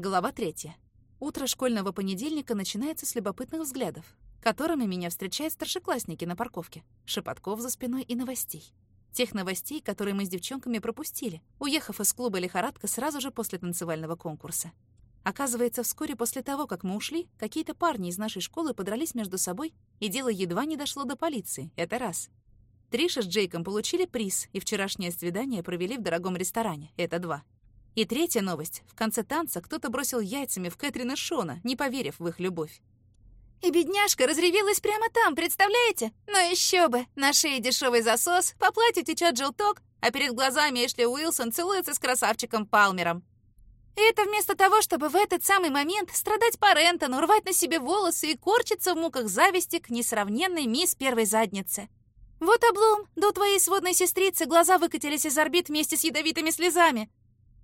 Глава третья. Утро школьного понедельника начинается с любопытных взглядов, которыми меня встречают старшеклассники на парковке, шепотков за спиной и новостей. Тех новостей, которые мы с девчонками пропустили, уехав из клуба «Лихорадка» сразу же после танцевального конкурса. Оказывается, вскоре после того, как мы ушли, какие-то парни из нашей школы подрались между собой, и дело едва не дошло до полиции. Это раз. Триша с Джейком получили приз, и вчерашнее свидание провели в дорогом ресторане. Это два. И третья новость. В конце танца кто-то бросил яйцами в Кэтрин и Шона, не поверив в их любовь. И бедняжка разревелась прямо там, представляете? Но еще бы! На шее дешевый засос, по платью течет желток, а перед глазами Эшли Уилсон целуется с красавчиком Палмером. И это вместо того, чтобы в этот самый момент страдать по Рентону, рвать на себе волосы и корчиться в муках зависти к несравненной мисс первой задницы. Вот облом, до твоей сводной сестрицы глаза выкатились из орбит вместе с ядовитыми слезами.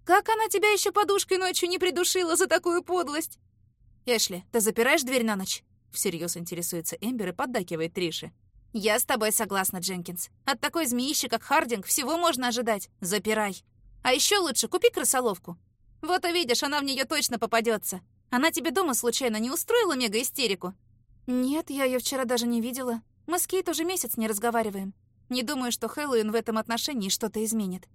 Как она тебя еще подушкой ночью не придушила за такую подлость? «Эшли, ты запираешь дверь на ночь?» Всерьез интересуется Эмбер и поддакивает Триши. «Я с тобой согласна, Дженкинс. От такой змеищи, как Хардинг, всего можно ожидать. Запирай. А еще лучше купи крысоловку. Вот увидишь, она в нее точно попадется. Она тебе дома случайно не устроила мега-истерику?» «Нет, я ее вчера даже не видела. Мы с Кейт уже месяц не разговариваем. Не думаю, что Хэллоуин в этом отношении что-то изменит.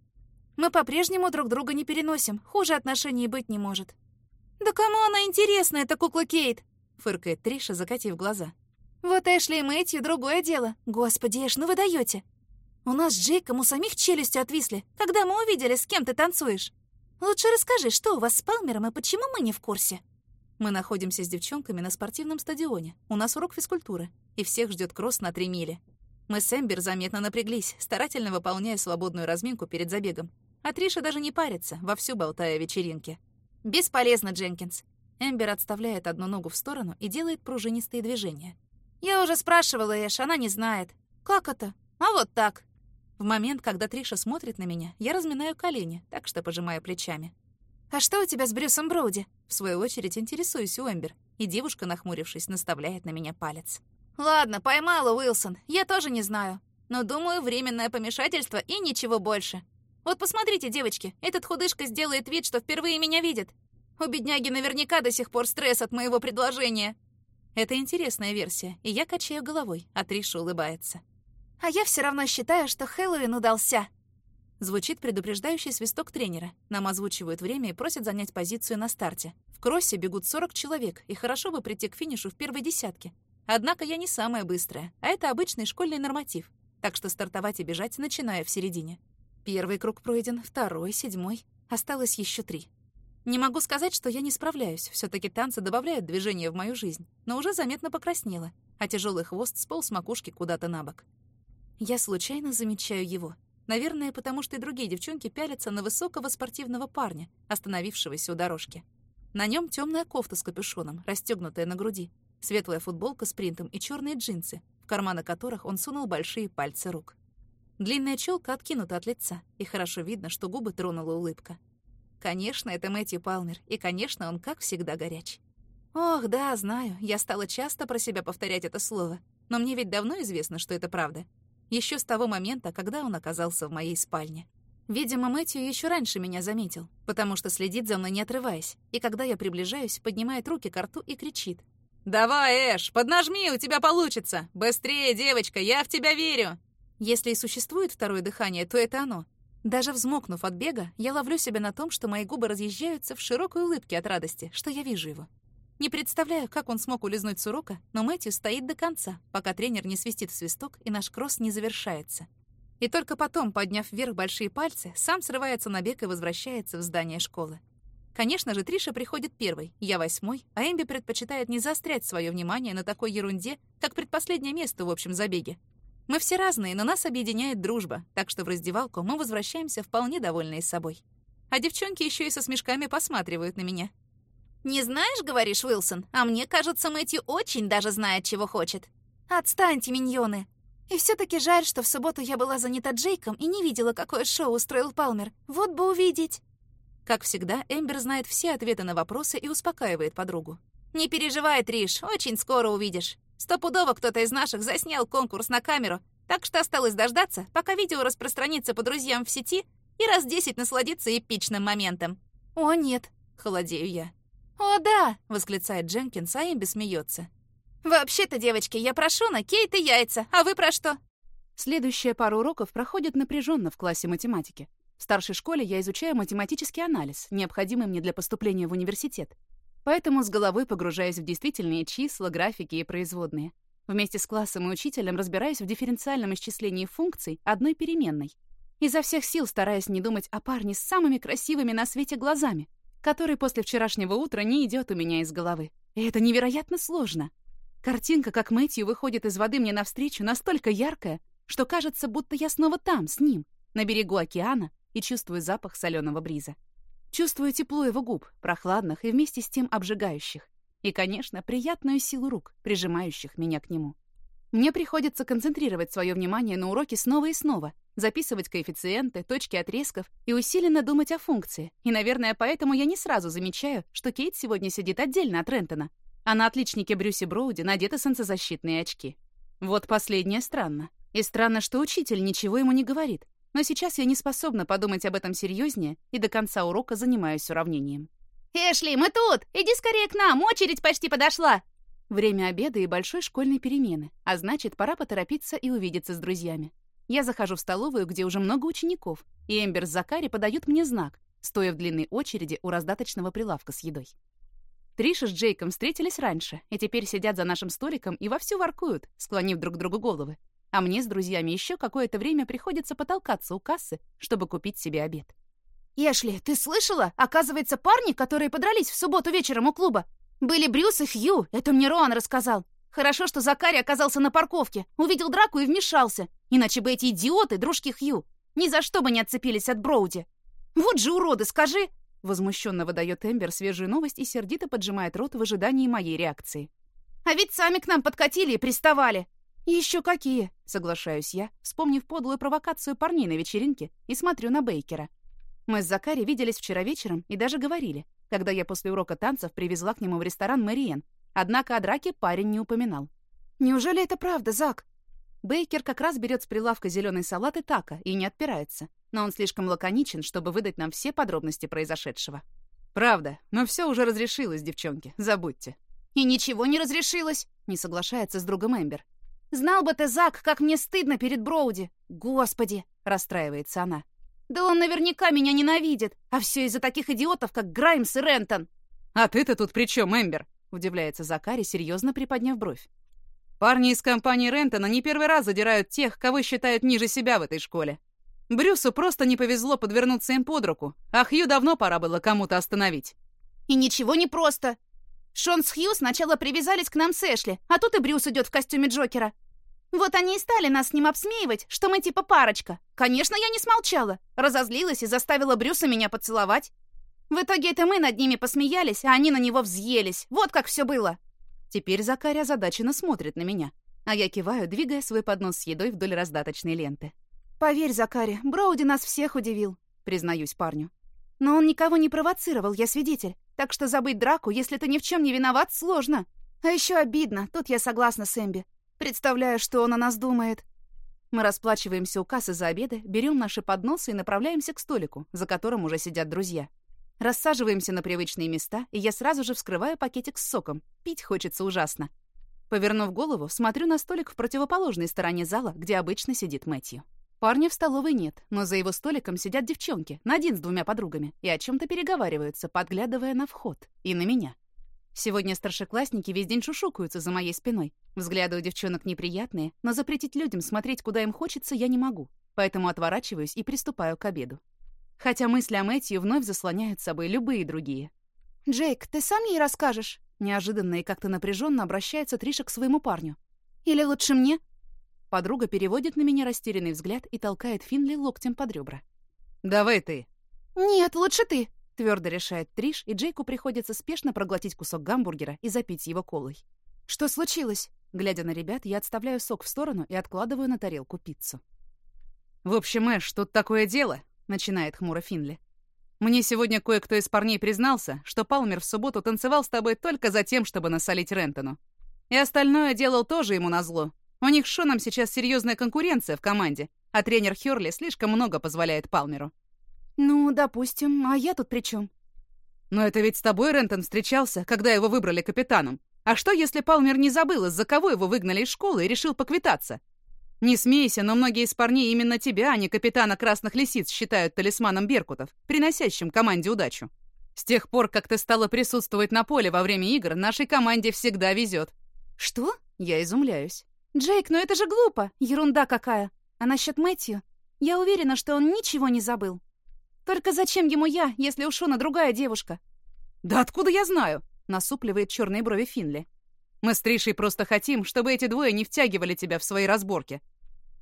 Мы по-прежнему друг друга не переносим. Хуже отношений быть не может». «Да кому она интересна, эта кукла Кейт?» — фыркает Триша, закатив глаза. «Вот Эшли и Мэтью — другое дело. Господи, Эш, ну вы даете. У нас с Джейком у самих челюсти отвисли, когда мы увидели, с кем ты танцуешь. Лучше расскажи, что у вас с Палмером и почему мы не в курсе?» Мы находимся с девчонками на спортивном стадионе. У нас урок физкультуры, и всех ждет кросс на три мили. Мы с Эмбер заметно напряглись, старательно выполняя свободную разминку перед забегом. А Триша даже не парится, вовсю болтая о вечеринке. «Бесполезно, Дженкинс». Эмбер отставляет одну ногу в сторону и делает пружинистые движения. «Я уже спрашивала Эш, она не знает». «Как это?» «А вот так». В момент, когда Триша смотрит на меня, я разминаю колени, так что пожимаю плечами. «А что у тебя с Брюсом Броуди?» В свою очередь интересуюсь у Эмбер, и девушка, нахмурившись, наставляет на меня палец. «Ладно, поймала, Уилсон. Я тоже не знаю. Но, думаю, временное помешательство и ничего больше. Вот посмотрите, девочки, этот худышка сделает вид, что впервые меня видит. У бедняги наверняка до сих пор стресс от моего предложения». Это интересная версия, и я качаю головой, а Триша улыбается. А я все равно считаю, что Хэллоуин удался. Звучит предупреждающий свисток тренера. Нам озвучивают время и просят занять позицию на старте. В кроссе бегут 40 человек, и хорошо бы прийти к финишу в первой десятке. Однако я не самая быстрая, а это обычный школьный норматив. Так что стартовать и бежать начинаю в середине. Первый круг пройден, второй, седьмой. Осталось еще три. Не могу сказать, что я не справляюсь. все таки танцы добавляют движения в мою жизнь, но уже заметно покраснела, а тяжелый хвост сполз макушки куда-то на бок. Я случайно замечаю его. Наверное, потому что и другие девчонки пялятся на высокого спортивного парня, остановившегося у дорожки. На нем темная кофта с капюшоном, расстегнутая на груди, светлая футболка с принтом и черные джинсы, в карманы которых он сунул большие пальцы рук. Длинная челка откинута от лица, и хорошо видно, что губы тронула улыбка. Конечно, это Мэтью Палмер, и, конечно, он, как всегда, горяч. Ох, да, знаю, я стала часто про себя повторять это слово, но мне ведь давно известно, что это правда еще с того момента, когда он оказался в моей спальне. Видимо, Мэтью еще раньше меня заметил, потому что следит за мной не отрываясь, и когда я приближаюсь, поднимает руки к рту и кричит. «Давай, Эш, поднажми, у тебя получится! Быстрее, девочка, я в тебя верю!» Если и существует второе дыхание, то это оно. Даже взмокнув от бега, я ловлю себя на том, что мои губы разъезжаются в широкой улыбке от радости, что я вижу его. Не представляю, как он смог улизнуть с урока, но Мэтью стоит до конца, пока тренер не свистит свисток и наш кросс не завершается. И только потом, подняв вверх большие пальцы, сам срывается на бег и возвращается в здание школы. Конечно же, Триша приходит первой, я восьмой, а Эмби предпочитает не заострять свое внимание на такой ерунде, как предпоследнее место в общем забеге. Мы все разные, но нас объединяет дружба, так что в раздевалку мы возвращаемся вполне довольные собой. А девчонки еще и со смешками посматривают на меня. «Не знаешь, — говоришь, Уилсон, — а мне кажется, Мэтью очень даже знает, чего хочет». «Отстаньте, миньоны!» И все таки жаль, что в субботу я была занята Джейком и не видела, какое шоу устроил Палмер. Вот бы увидеть. Как всегда, Эмбер знает все ответы на вопросы и успокаивает подругу. «Не переживай, Триш, очень скоро увидишь. Стопудово кто-то из наших заснял конкурс на камеру, так что осталось дождаться, пока видео распространится по друзьям в сети и раз десять насладиться эпичным моментом». «О, нет», — холодею я. «О, да!» — восклицает Дженкинс, а Эмби смеется. «Вообще-то, девочки, я прошу на Кейт и яйца, а вы про что?» Следующая пара уроков проходит напряженно в классе математики. В старшей школе я изучаю математический анализ, необходимый мне для поступления в университет. Поэтому с головой погружаюсь в действительные числа, графики и производные. Вместе с классом и учителем разбираюсь в дифференциальном исчислении функций одной переменной. Изо всех сил стараясь не думать о парне с самыми красивыми на свете глазами, который после вчерашнего утра не идет у меня из головы. И это невероятно сложно. Картинка, как Мэтью выходит из воды мне навстречу, настолько яркая, что кажется, будто я снова там, с ним, на берегу океана, и чувствую запах соленого бриза. Чувствую тепло его губ, прохладных и вместе с тем обжигающих. И, конечно, приятную силу рук, прижимающих меня к нему. Мне приходится концентрировать свое внимание на уроке снова и снова, записывать коэффициенты, точки отрезков и усиленно думать о функции. И, наверное, поэтому я не сразу замечаю, что Кейт сегодня сидит отдельно от Рентона, а на отличнике Брюси Броуди надеты солнцезащитные очки. Вот последнее странно. И странно, что учитель ничего ему не говорит. Но сейчас я не способна подумать об этом серьезнее и до конца урока занимаюсь уравнением. «Эшли, мы тут! Иди скорее к нам, очередь почти подошла!» Время обеда и большой школьной перемены, а значит, пора поторопиться и увидеться с друзьями. Я захожу в столовую, где уже много учеников, и Эмбер с Закари подают мне знак, стоя в длинной очереди у раздаточного прилавка с едой. Триша с Джейком встретились раньше, и теперь сидят за нашим столиком и вовсю воркуют, склонив друг другу головы. А мне с друзьями еще какое-то время приходится потолкаться у кассы, чтобы купить себе обед. «Эшли, ты слышала? Оказывается, парни, которые подрались в субботу вечером у клуба, были Брюс и Хью. Это мне Роан рассказал. Хорошо, что Закари оказался на парковке, увидел драку и вмешался. Иначе бы эти идиоты, дружки Хью, ни за что бы не отцепились от Броуди. Вот же уроды, скажи!» Возмущенно выдает Эмбер свежую новость и сердито поджимает рот в ожидании моей реакции. «А ведь сами к нам подкатили и приставали. «Еще какие!» — соглашаюсь я, вспомнив подлую провокацию парней на вечеринке, и смотрю на Бейкера. Мы с Закари виделись вчера вечером и даже говорили, когда я после урока танцев привезла к нему в ресторан Мэриэн. Однако о драке парень не упоминал. «Неужели это правда, Зак?» Бейкер как раз берет с прилавка зеленый салат и тако и не отпирается, но он слишком лаконичен, чтобы выдать нам все подробности произошедшего. «Правда, но все уже разрешилось, девчонки, забудьте». «И ничего не разрешилось», — не соглашается с другом Эмбер. Знал бы ты, Зак, как мне стыдно перед Броуди. Господи!» — расстраивается она. «Да он наверняка меня ненавидит, а все из-за таких идиотов, как Граймс и Рентон». «А ты-то тут при чем, Эмбер?» — удивляется Закари, серьезно приподняв бровь. «Парни из компании Рентона не первый раз задирают тех, кого считают ниже себя в этой школе. Брюсу просто не повезло подвернуться им под руку, а Хью давно пора было кому-то остановить». «И ничего не просто. Шон с Хью сначала привязались к нам с Эшли, а тут и Брюс идет в костюме Джокера. Вот они и стали нас с ним обсмеивать, что мы типа парочка. Конечно, я не смолчала. Разозлилась и заставила Брюса меня поцеловать. В итоге это мы над ними посмеялись, а они на него взъелись. Вот как все было. Теперь Закаря озадаченно смотрит на меня, а я киваю, двигая свой поднос с едой вдоль раздаточной ленты. «Поверь, Закари, Броуди нас всех удивил», — признаюсь парню. «Но он никого не провоцировал, я свидетель. Так что забыть драку, если ты ни в чем не виноват, сложно. А еще обидно, тут я согласна с Эмби. Представляю, что он о нас думает. Мы расплачиваемся у кассы за обеды, берем наши подносы и направляемся к столику, за которым уже сидят друзья. Рассаживаемся на привычные места, и я сразу же вскрываю пакетик с соком. Пить хочется ужасно. Повернув голову, смотрю на столик в противоположной стороне зала, где обычно сидит Мэтью. Парня в столовой нет, но за его столиком сидят девчонки, на один с двумя подругами, и о чем то переговариваются, подглядывая на вход. И на меня. Сегодня старшеклассники весь день шушукаются за моей спиной. Взгляды у девчонок неприятные, но запретить людям смотреть, куда им хочется, я не могу. Поэтому отворачиваюсь и приступаю к обеду. Хотя мысли о Мэтью вновь заслоняют собой любые другие. «Джейк, ты сам ей расскажешь?» Неожиданно и как-то напряженно обращается Триша к своему парню. «Или лучше мне?» Подруга переводит на меня растерянный взгляд и толкает Финли локтем под ребра. «Давай ты!» «Нет, лучше ты!» — твердо решает Триш, и Джейку приходится спешно проглотить кусок гамбургера и запить его колой. «Что случилось?» Глядя на ребят, я отставляю сок в сторону и откладываю на тарелку пиццу. «В общем, Эш, тут такое дело», — начинает хмуро Финли. «Мне сегодня кое-кто из парней признался, что Палмер в субботу танцевал с тобой только за тем, чтобы насолить Рентону. И остальное делал тоже ему назло, у них с Шоном сейчас серьезная конкуренция в команде, а тренер Хёрли слишком много позволяет Палмеру. «Ну, допустим, а я тут при чем? «Но это ведь с тобой Рентон встречался, когда его выбрали капитаном. А что, если Палмер не забыл, из-за кого его выгнали из школы и решил поквитаться? Не смейся, но многие из парней именно тебя, а не капитана Красных Лисиц, считают талисманом Беркутов, приносящим команде удачу. С тех пор, как ты стала присутствовать на поле во время игр, нашей команде всегда везет. Что? Я изумляюсь. Джейк, ну это же глупо. Ерунда какая. А насчет Мэтью? Я уверена, что он ничего не забыл. Только зачем ему я, если у Шона другая девушка? Да откуда я знаю? Насупливает черные брови Финли. Мы с Тришей просто хотим, чтобы эти двое не втягивали тебя в свои разборки.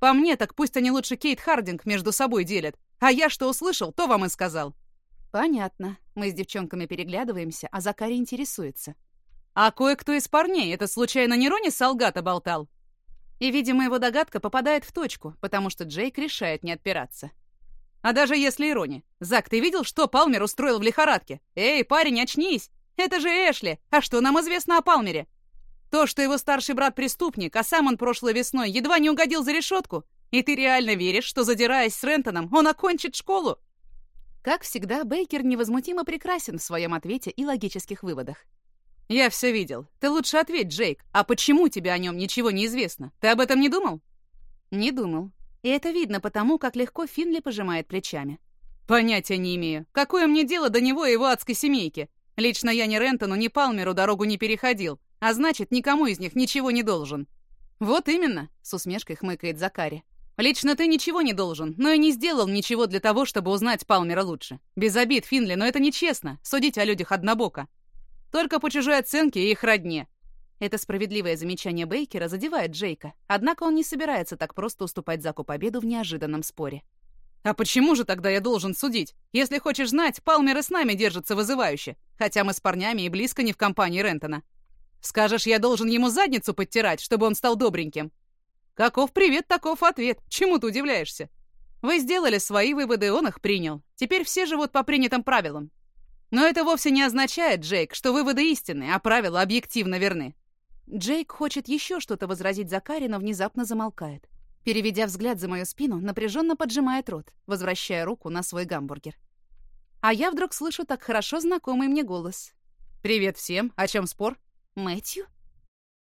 По мне, так пусть они лучше Кейт Хардинг между собой делят. А я что услышал, то вам и сказал. Понятно. Мы с девчонками переглядываемся, а Закари интересуется. А кое-кто из парней это случайно не Рони Салгата болтал? И, видимо, его догадка попадает в точку, потому что Джейк решает не отпираться. А даже если и Рони. Зак, ты видел, что Палмер устроил в лихорадке? Эй, парень, очнись! Это же Эшли! А что нам известно о Палмере? То, что его старший брат преступник, а сам он прошлой весной едва не угодил за решетку. И ты реально веришь, что, задираясь с Рентоном, он окончит школу? Как всегда, Бейкер невозмутимо прекрасен в своем ответе и логических выводах. «Я все видел. Ты лучше ответь, Джейк. А почему тебе о нем ничего не известно? Ты об этом не думал?» «Не думал. И это видно потому, как легко Финли пожимает плечами». «Понятия не имею. Какое мне дело до него и его адской семейки? Лично я ни Рентону, ни Палмеру дорогу не переходил, а значит, никому из них ничего не должен». «Вот именно», — с усмешкой хмыкает Закари. «Лично ты ничего не должен, но и не сделал ничего для того, чтобы узнать Палмера лучше. Без обид, Финли, но это нечестно, судить о людях однобоко. Только по чужой оценке и их родне. Это справедливое замечание Бейкера задевает Джейка, однако он не собирается так просто уступать Заку победу в неожиданном споре. «А почему же тогда я должен судить? Если хочешь знать, Палмер и с нами держится вызывающе, хотя мы с парнями и близко не в компании Рентона. Скажешь, я должен ему задницу подтирать, чтобы он стал добреньким?» «Каков привет, таков ответ. Чему ты удивляешься? Вы сделали свои выводы, он их принял. Теперь все живут по принятым правилам. Но это вовсе не означает, Джейк, что выводы истинны, а правила объективно верны. Джейк хочет еще что-то возразить Закари, но внезапно замолкает. Переведя взгляд за мою спину, напряженно поджимает рот, возвращая руку на свой гамбургер. А я вдруг слышу так хорошо знакомый мне голос. «Привет всем. О чем спор?» «Мэтью?»